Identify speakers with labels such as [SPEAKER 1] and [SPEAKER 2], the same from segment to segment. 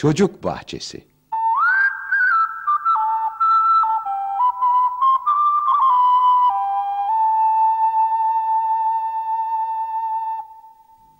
[SPEAKER 1] Çocuk Bahçesi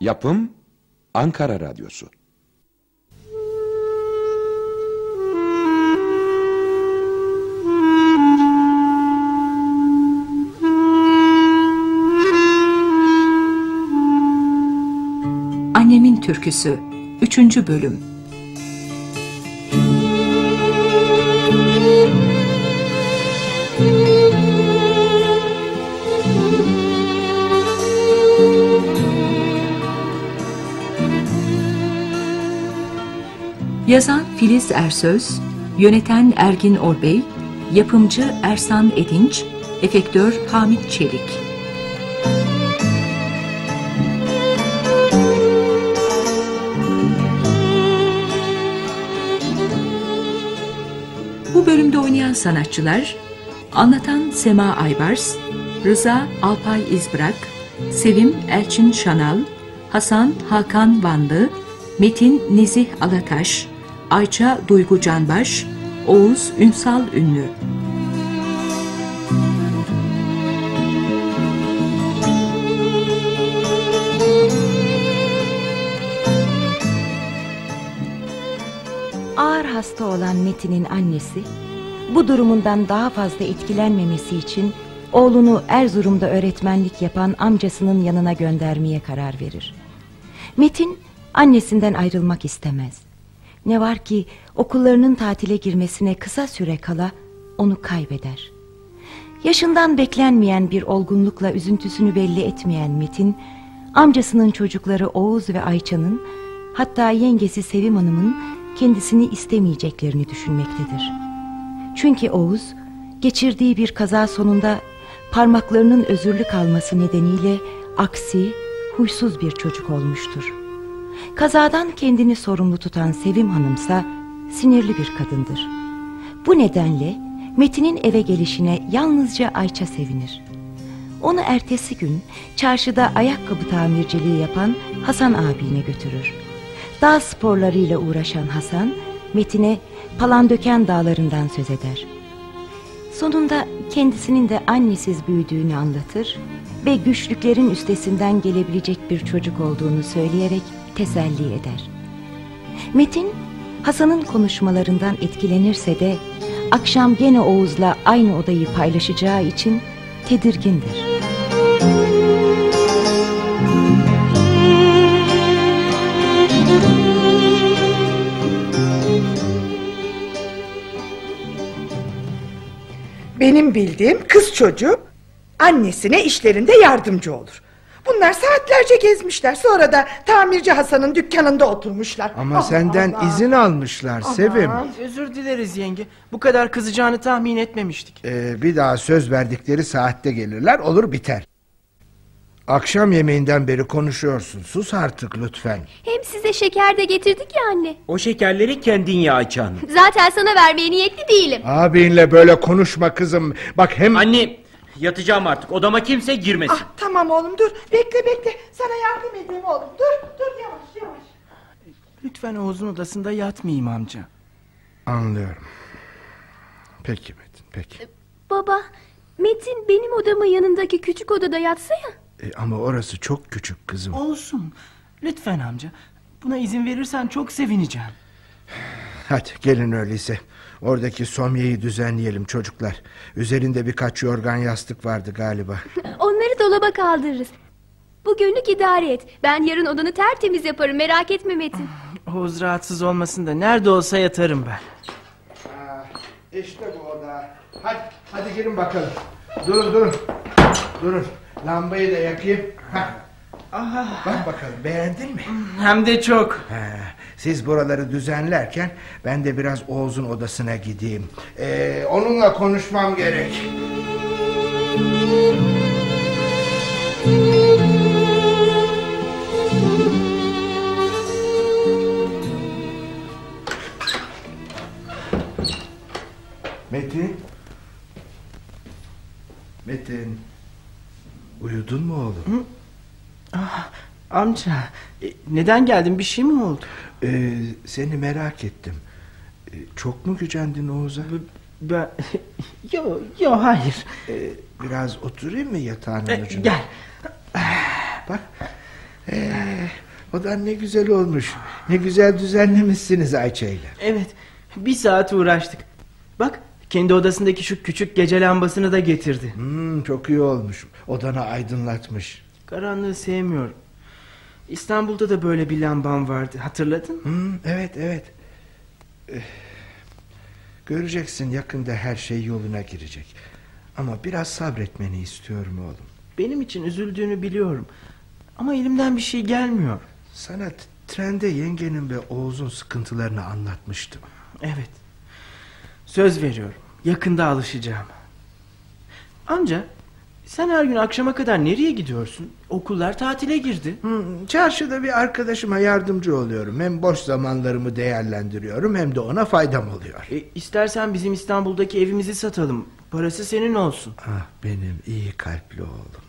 [SPEAKER 1] Yapım Ankara Radyosu
[SPEAKER 2] Annemin Türküsü 3. Bölüm Yazan Filiz Ersöz, yöneten Ergin Orbey, yapımcı Ersan Edinç, efektör Hamit Çelik. Bu bölümde oynayan sanatçılar, anlatan Sema Aybars, Rıza Alpay İzbırak, Sevim Elçin Şanal, Hasan Hakan Vanlı, Metin Nezih Alataş, Ayça Duygu Canbaş, Oğuz Ünsal Ünlü.
[SPEAKER 3] Ağır hasta olan Metin'in annesi bu durumundan daha fazla etkilenmemesi için oğlunu Erzurum'da öğretmenlik yapan amcasının yanına göndermeye karar verir. Metin annesinden ayrılmak istemez. Ne var ki okullarının tatile girmesine kısa süre kala onu kaybeder. Yaşından beklenmeyen bir olgunlukla üzüntüsünü belli etmeyen Metin, amcasının çocukları Oğuz ve Ayça'nın, hatta yengesi Sevim Hanım'ın kendisini istemeyeceklerini düşünmektedir. Çünkü Oğuz, geçirdiği bir kaza sonunda parmaklarının özürlü kalması nedeniyle aksi, huysuz bir çocuk olmuştur. Kazadan kendini sorumlu tutan Sevim Hanımsa sinirli bir kadındır. Bu nedenle Metin'in eve gelişine yalnızca Ayça sevinir. Onu ertesi gün çarşıda ayakkabı tamirciliği yapan Hasan abine götürür. Dağ sporlarıyla uğraşan Hasan, Metin'e Palandöken dağlarından söz eder. Sonunda kendisinin de annesiz büyüdüğünü anlatır ve güçlüklerin üstesinden gelebilecek bir çocuk olduğunu söyleyerek teselli eder. Metin Hasan'ın konuşmalarından etkilenirse de akşam gene Oğuz'la aynı odayı paylaşacağı için tedirgindir.
[SPEAKER 4] Benim bildiğim kız çocuğu annesine işlerinde yardımcı olur. Bunlar saatlerce gezmişler. Sonra da tamirci Hasan'ın dükkanında oturmuşlar.
[SPEAKER 5] Ama
[SPEAKER 4] Allah
[SPEAKER 5] senden
[SPEAKER 4] Allah.
[SPEAKER 5] izin almışlar Sevim.
[SPEAKER 6] Özür dileriz yenge. Bu kadar kızacağını tahmin etmemiştik.
[SPEAKER 5] Ee, bir daha söz verdikleri saatte gelirler olur biter. Akşam yemeğinden beri konuşuyorsun. Sus artık lütfen.
[SPEAKER 7] Hem size şeker de getirdik ya anne.
[SPEAKER 8] O şekerleri kendin ye Ayça Hanım.
[SPEAKER 7] Zaten sana vermeye niyetli değilim.
[SPEAKER 5] Abinle böyle konuşma kızım. Bak hem...
[SPEAKER 8] Anne yatacağım artık odama kimse girmesin.
[SPEAKER 4] Ah, tamam oğlum dur. Bekle bekle. Sana yardım edeyim oğlum. Dur dur yavaş yavaş.
[SPEAKER 6] Lütfen Oğuz'un odasında yatmayayım amca.
[SPEAKER 5] Anlıyorum. Peki Metin peki.
[SPEAKER 7] Baba, Metin benim odamın yanındaki küçük odada yatsa ya.
[SPEAKER 5] E, ama orası çok küçük kızım.
[SPEAKER 6] Olsun. Lütfen amca. Buna izin verirsen çok sevineceğim.
[SPEAKER 5] Hadi gelin öyleyse. Oradaki somyeyi düzenleyelim çocuklar. Üzerinde birkaç yorgan yastık vardı galiba.
[SPEAKER 7] Onları dolaba kaldırırız. Bugünlük idare et. Ben yarın odanı tertemiz yaparım merak etme Metin.
[SPEAKER 6] Oğuz rahatsız olmasın da nerede olsa yatarım ben.
[SPEAKER 5] İşte bu oda. Hadi, hadi girin bakalım. Durun durun. Durun. Lambayı da yakayım. Hah. Bak bakalım beğendin mi?
[SPEAKER 6] Hem de çok.
[SPEAKER 5] He, siz buraları düzenlerken ben de biraz Oğuz'un odasına gideyim. Ee, onunla konuşmam gerek. Metin. Metin. Uyudun mu oğlum?
[SPEAKER 6] Amca e, neden geldin bir şey mi oldu?
[SPEAKER 5] Ee, seni merak ettim. Ee, çok mu gücendin Oğuz'a?
[SPEAKER 6] Ben... yo, yo hayır.
[SPEAKER 5] Ee, biraz oturayım mı yatağın
[SPEAKER 6] E,
[SPEAKER 5] ucuna?
[SPEAKER 6] gel.
[SPEAKER 5] Bak. Ee, o da ne güzel olmuş. Ne güzel düzenlemişsiniz Ayça ile.
[SPEAKER 6] Evet bir saat uğraştık. Bak kendi odasındaki şu küçük gece lambasını da getirdi.
[SPEAKER 5] Hmm, çok iyi olmuş. Odanı aydınlatmış.
[SPEAKER 6] Karanlığı sevmiyorum. İstanbul'da da böyle bir lambam vardı hatırladın mı?
[SPEAKER 5] Hmm, evet evet. Eh, Göreceksin yakında her şey yoluna girecek. Ama biraz sabretmeni istiyorum oğlum.
[SPEAKER 6] Benim için üzüldüğünü biliyorum. Ama elimden bir şey gelmiyor.
[SPEAKER 5] Sana trende yengenin ve Oğuz'un sıkıntılarını anlatmıştım.
[SPEAKER 6] Evet. Söz veriyorum. Yakında alışacağım. Amca sen her gün akşama kadar nereye gidiyorsun? Okullar tatile girdi.
[SPEAKER 5] Hmm, çarşıda bir arkadaşıma yardımcı oluyorum. Hem boş zamanlarımı değerlendiriyorum hem de ona faydam oluyor.
[SPEAKER 6] E, istersen bizim İstanbul'daki evimizi satalım. Parası senin olsun.
[SPEAKER 5] Ah benim iyi kalpli oğlum.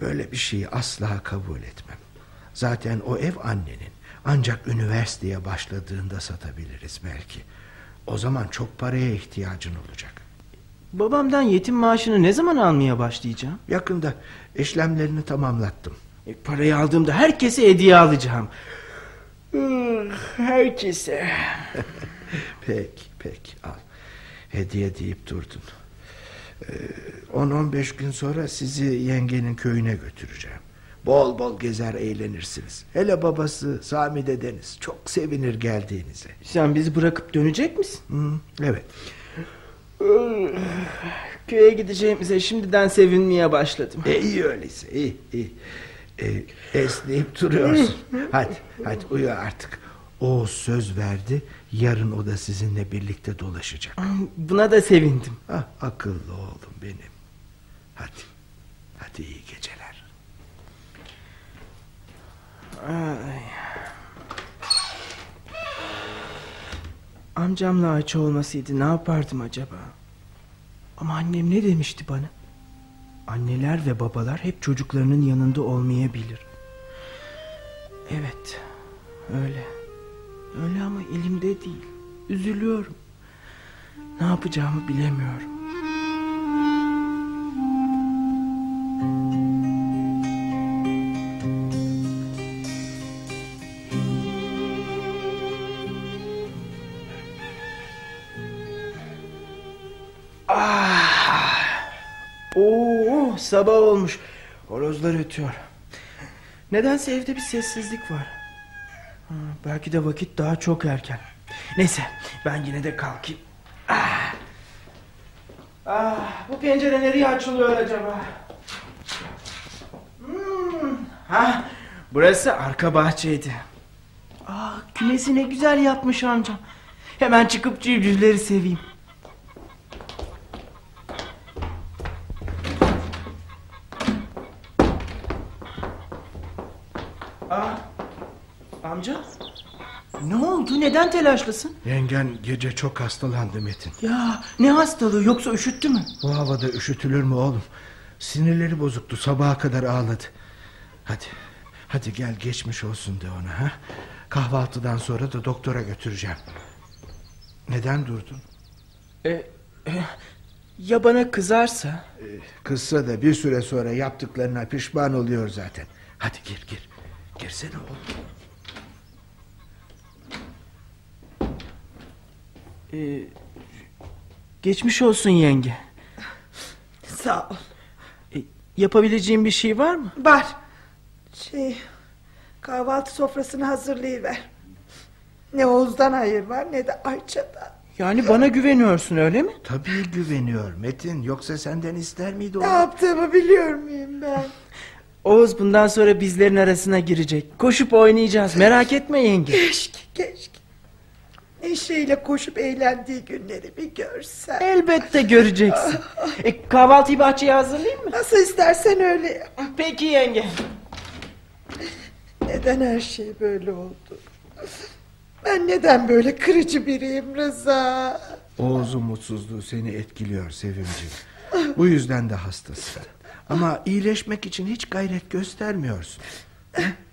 [SPEAKER 5] Böyle bir şeyi asla kabul etmem. Zaten o ev annenin. Ancak üniversiteye başladığında satabiliriz belki. O zaman çok paraya ihtiyacın olacak.
[SPEAKER 6] Babamdan yetim maaşını ne zaman almaya başlayacağım?
[SPEAKER 5] Yakında işlemlerini tamamlattım.
[SPEAKER 6] E, parayı aldığımda herkese hediye alacağım. Herkese.
[SPEAKER 5] Peki peki al. Hediye deyip durdun. Ee, 10-15 gün sonra sizi yengenin köyüne götüreceğim. Bol bol gezer eğlenirsiniz. Hele babası Sami dedeniz çok sevinir geldiğinize.
[SPEAKER 6] Sen bizi bırakıp dönecek misin?
[SPEAKER 5] Hı, evet.
[SPEAKER 6] Köye gideceğimize şimdiden sevinmeye başladım.
[SPEAKER 5] E, iyi öyleyse iyi iyi. E, esneyip duruyorsun. hadi hadi uyu artık. O söz verdi. Yarın o da sizinle birlikte dolaşacak.
[SPEAKER 6] Buna da sevindim.
[SPEAKER 5] Ah, akıllı oğlum benim. Hadi. Hadi iyi geceler.
[SPEAKER 6] Ay. Amcamla Ayça olmasaydı ne yapardım acaba? Ama annem ne demişti bana? Anneler ve babalar hep çocuklarının yanında olmayabilir. Evet, öyle. Öyle ama elimde değil. Üzülüyorum. Ne yapacağımı bilemiyorum. Oo, sabah olmuş. Horozlar ötüyor. Nedense evde bir sessizlik var. Ha, belki de vakit daha çok erken. Neyse ben yine de kalkayım. Ah! Ah, bu pencere nereye açılıyor acaba? Hmm, ha, burası arka bahçeydi. Ah, kümesi ne güzel yapmış amcam. Hemen çıkıp civcivleri seveyim. Ah, amca. Ne oldu? Neden telaşlısın?
[SPEAKER 5] Yengen gece çok hastalandı Metin.
[SPEAKER 6] Ya ne hastalığı yoksa üşüttü mü?
[SPEAKER 5] Bu havada üşütülür mü oğlum? Sinirleri bozuktu sabaha kadar ağladı. Hadi hadi gel geçmiş olsun de ona ha. Kahvaltıdan sonra da doktora götüreceğim. Neden durdun?
[SPEAKER 6] E, e, ya bana kızarsa?
[SPEAKER 5] Ee, Kızsa da bir süre sonra yaptıklarına pişman oluyor zaten. Hadi gir gir. Girsene oğlum.
[SPEAKER 6] E, geçmiş olsun yenge.
[SPEAKER 4] Sağ ol.
[SPEAKER 6] E, yapabileceğim bir şey var mı?
[SPEAKER 4] Var. Şey kahvaltı sofrasını hazırlayıver. Ne Oğuz'dan hayır var ne de Ayça'dan.
[SPEAKER 6] Yani bana güveniyorsun öyle mi?
[SPEAKER 5] Tabii güveniyor Metin. Yoksa senden ister miydi o?
[SPEAKER 4] Ne yaptığımı biliyor muyum ben?
[SPEAKER 6] Oğuz bundan sonra bizlerin arasına girecek. Koşup oynayacağız. Merak etme yenge.
[SPEAKER 4] Keşke keşke. Eşeğiyle koşup eğlendiği günleri bir görsen.
[SPEAKER 6] Elbette göreceksin. E, kahvaltıyı bahçeye hazırlayayım mı?
[SPEAKER 4] Nasıl istersen öyle yap.
[SPEAKER 6] Peki yenge.
[SPEAKER 4] Neden her şey böyle oldu? Ben neden böyle kırıcı biriyim Rıza?
[SPEAKER 5] Oğuz'un mutsuzluğu seni etkiliyor Sevimciğim. Bu yüzden de hastasın. Ama iyileşmek için hiç gayret göstermiyorsun.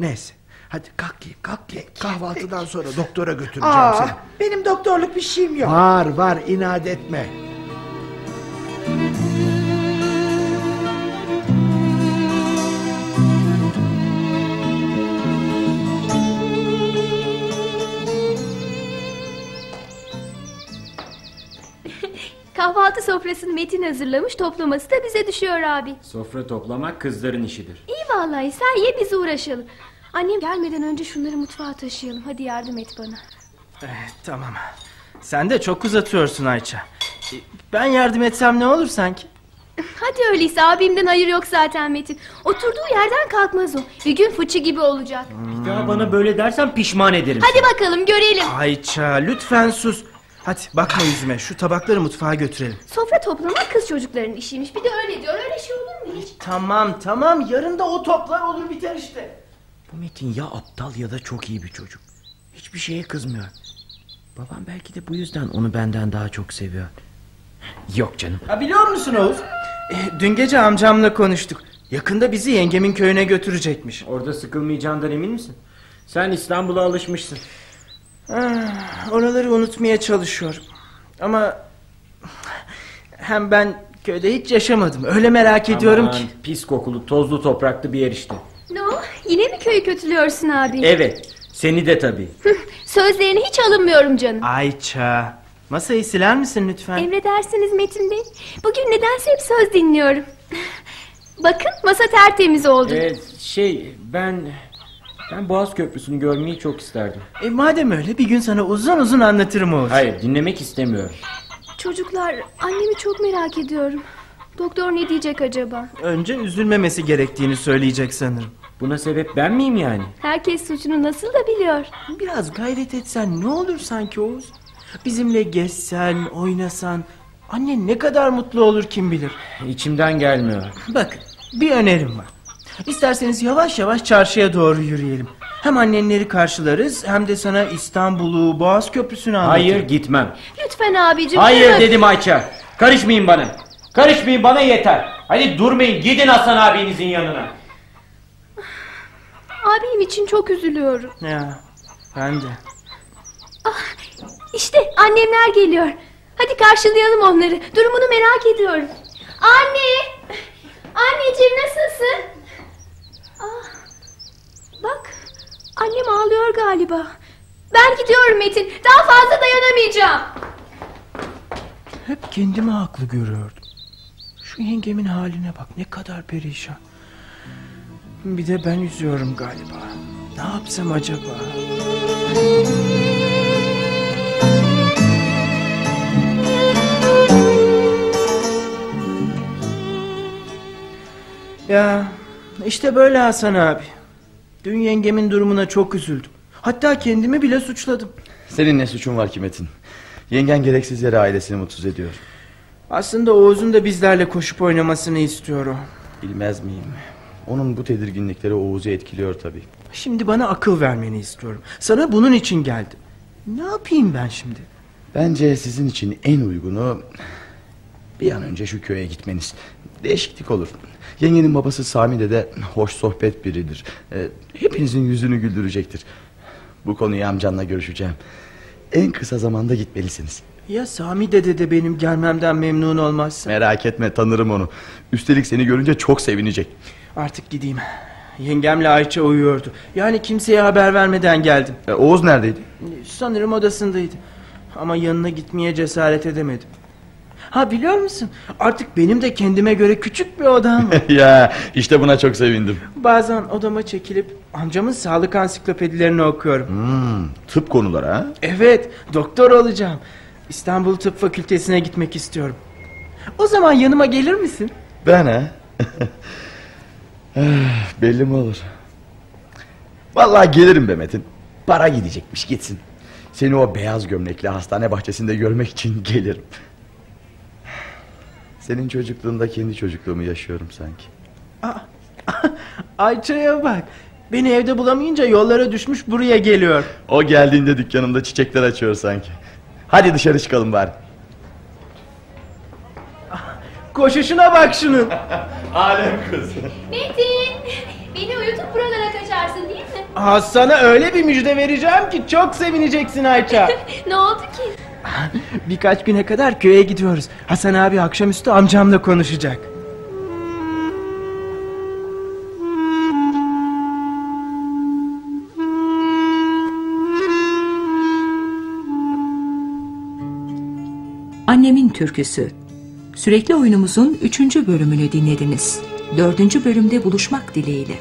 [SPEAKER 5] Neyse. Hadi kalk giyin kalk giyin. Kahvaltıdan sonra doktora götüreceğim
[SPEAKER 4] Aa,
[SPEAKER 5] seni.
[SPEAKER 4] benim doktorluk bir şeyim yok.
[SPEAKER 5] Var var inat etme.
[SPEAKER 7] Kahvaltı sofrasını Metin hazırlamış toplaması da bize düşüyor abi.
[SPEAKER 8] Sofra toplamak kızların işidir.
[SPEAKER 7] İyi vallahi sen ye biz uğraşalım. Annem gelmeden önce şunları mutfağa taşıyalım. Hadi yardım et bana.
[SPEAKER 6] Evet, tamam. Sen de çok uzatıyorsun Ayça. E, Ben yardım etsem ne olur sanki?
[SPEAKER 7] Hadi öyleyse abimden hayır yok zaten Metin. Oturduğu yerden kalkmaz o. Bir gün fıçı gibi olacak.
[SPEAKER 8] Bir daha bana böyle dersen pişman ederim.
[SPEAKER 7] Hadi bakalım görelim.
[SPEAKER 6] Ayça lütfen sus. Hadi bakma yüzüme şu tabakları mutfağa götürelim.
[SPEAKER 7] Sofra toplamak kız çocukların işiymiş. Bir de öyle diyor. Öyle şey olur mu hiç?
[SPEAKER 6] Tamam tamam yarın da o toplar olur biter işte.
[SPEAKER 8] Bu Metin ya aptal ya da çok iyi bir çocuk. Hiçbir şeye kızmıyor. Babam belki de bu yüzden onu benden daha çok seviyor. Yok canım.
[SPEAKER 6] Ha biliyor musun Oğuz? E, dün gece amcamla konuştuk. Yakında bizi yengemin köyüne götürecekmiş.
[SPEAKER 8] Orada sıkılmayacağından emin misin? Sen İstanbul'a alışmışsın.
[SPEAKER 6] Ah, oraları unutmaya çalışıyorum. Ama hem ben köyde hiç yaşamadım. Öyle merak ediyorum
[SPEAKER 8] Aman,
[SPEAKER 6] ki.
[SPEAKER 8] Pis kokulu, tozlu topraklı bir yer işte.
[SPEAKER 7] Yine mi köyü kötülüyorsun abi?
[SPEAKER 8] Evet, seni de tabii.
[SPEAKER 7] Sözlerine hiç alınmıyorum canım.
[SPEAKER 6] Ayça, masayı siler misin lütfen?
[SPEAKER 7] Emredersiniz Metin Bey. Bugün nedense hep söz dinliyorum. Bakın masa tertemiz oldu.
[SPEAKER 8] Ee, şey, ben... Ben Boğaz Köprüsü'nü görmeyi çok isterdim.
[SPEAKER 6] E, madem öyle bir gün sana uzun uzun anlatırım Oğuz.
[SPEAKER 8] Hayır, dinlemek istemiyorum.
[SPEAKER 7] Çocuklar annemi çok merak ediyorum. Doktor ne diyecek acaba?
[SPEAKER 6] Önce üzülmemesi gerektiğini söyleyecek sanırım.
[SPEAKER 8] Buna sebep ben miyim yani?
[SPEAKER 7] Herkes suçunu nasıl da biliyor.
[SPEAKER 6] Biraz gayret etsen ne olur sanki Oğuz? Bizimle gezsen, oynasan... Annen ne kadar mutlu olur kim bilir.
[SPEAKER 8] İçimden gelmiyor.
[SPEAKER 6] Bakın bir önerim var. İsterseniz yavaş yavaş çarşıya doğru yürüyelim. Hem annenleri karşılarız hem de sana İstanbul'u, Boğaz Köprüsü'nü anlatırım.
[SPEAKER 8] Hayır, gitmem.
[SPEAKER 7] Lütfen abicim.
[SPEAKER 8] Hayır
[SPEAKER 7] lütfen.
[SPEAKER 8] dedim Ayça. Karışmayın bana. Karışmayın bana yeter. Hadi durmayın, gidin Hasan abinizin yanına.
[SPEAKER 7] Abim için çok üzülüyorum.
[SPEAKER 6] Ya ben de.
[SPEAKER 7] İşte annemler geliyor. Hadi karşılayalım onları. Durumunu merak ediyorum. Anne! Anneciğim nasılsın? Ah, bak, annem ağlıyor galiba. Ben gidiyorum Metin. Daha fazla dayanamayacağım.
[SPEAKER 6] Hep kendimi haklı görüyordum. Şu yengemin haline bak ne kadar perişan. Bir de ben üzüyorum galiba. Ne yapsam acaba? Ya işte böyle Hasan abi. Dün yengemin durumuna çok üzüldüm. Hatta kendimi bile suçladım.
[SPEAKER 9] Senin ne suçun var ki Metin? Yengen gereksiz yere ailesini mutsuz ediyor.
[SPEAKER 6] Aslında Oğuz'un da bizlerle koşup oynamasını istiyor o.
[SPEAKER 9] Bilmez miyim? Onun bu tedirginlikleri Oğuz'u etkiliyor tabii.
[SPEAKER 6] Şimdi bana akıl vermeni istiyorum. Sana bunun için geldim. Ne yapayım ben şimdi?
[SPEAKER 9] Bence sizin için en uygunu bir an önce şu köye gitmeniz. Değişiklik olur. Yengenin babası Sami de hoş sohbet biridir. Ee, hepinizin yüzünü güldürecektir. Bu konuyu amcanla görüşeceğim. En kısa zamanda gitmelisiniz.
[SPEAKER 6] Ya Sami dede de benim gelmemden memnun olmazsa?
[SPEAKER 9] Merak etme tanırım onu. Üstelik seni görünce çok sevinecek.
[SPEAKER 6] Artık gideyim. Yengemle Ayça uyuyordu. Yani kimseye haber vermeden geldim.
[SPEAKER 9] Ee, Oğuz neredeydi?
[SPEAKER 6] Sanırım odasındaydı. Ama yanına gitmeye cesaret edemedim. Ha biliyor musun? Artık benim de kendime göre küçük bir odam var.
[SPEAKER 9] ya işte buna çok sevindim.
[SPEAKER 6] Bazen odama çekilip amcamın sağlık ansiklopedilerini okuyorum.
[SPEAKER 9] Hmm, tıp konuları ha?
[SPEAKER 6] Evet, doktor olacağım. İstanbul Tıp Fakültesine gitmek istiyorum. O zaman yanıma gelir misin?
[SPEAKER 9] Ben ha? Eh, Belli mi olur? Vallahi gelirim be Metin. Para gidecekmiş gitsin. Seni o beyaz gömlekli hastane bahçesinde görmek için gelirim. Senin çocukluğunda kendi çocukluğumu yaşıyorum sanki.
[SPEAKER 6] Ayça'ya bak. Beni evde bulamayınca yollara düşmüş buraya geliyor.
[SPEAKER 9] O geldiğinde dükkanımda çiçekler açıyor sanki. Hadi dışarı çıkalım bari.
[SPEAKER 6] Koşuşuna bak şunun.
[SPEAKER 9] Alem kız.
[SPEAKER 7] Metin! Beni uyutup buralara kaçarsın değil mi?
[SPEAKER 6] Aa, sana öyle bir müjde vereceğim ki çok sevineceksin Ayça.
[SPEAKER 7] ne oldu ki?
[SPEAKER 6] Birkaç güne kadar köye gidiyoruz. Hasan abi akşamüstü amcamla konuşacak.
[SPEAKER 2] Annemin Türküsü Sürekli oyunumuzun üçüncü bölümünü dinlediniz. Dördüncü bölümde buluşmak dileğiyle.